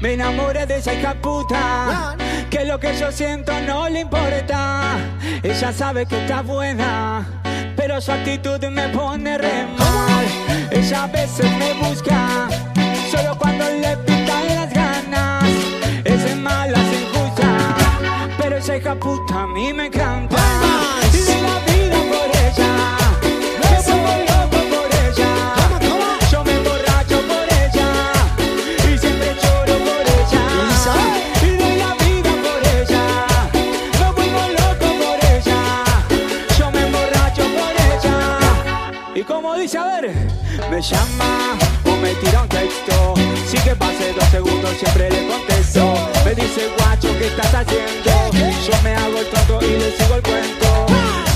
Me enamoré de esa hija puta. Que lo que yo siento no le importa. Ella sabe que está buena. Pero su actitud me pone re mal. Ella a veces me busca. Solo cuando le pican las ganas. Es mala, es injusta. Pero esa hija puta a mí me encanta. Y como dice, a ver, me llama o me tira un texto. Sí que pase dos segundos, siempre le contesto. Me dice, guacho, ¿qué estás haciendo? Yo me hago el tonto y le sigo el cuento.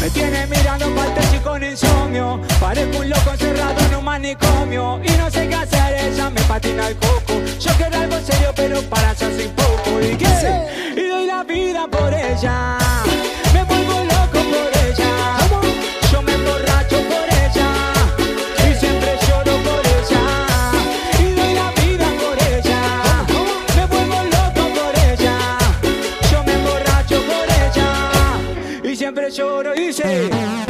Me tiene mirando partes y con insomnio. Parezco un loco encerrado en un manicomio. Y no sé qué hacer, ella me patina el coco. Yo quiero algo serio, pero para eso soy poco. ¿Y qué? Y doy la vida por ella. Por ella. Y siempre lloro y sé. Como suena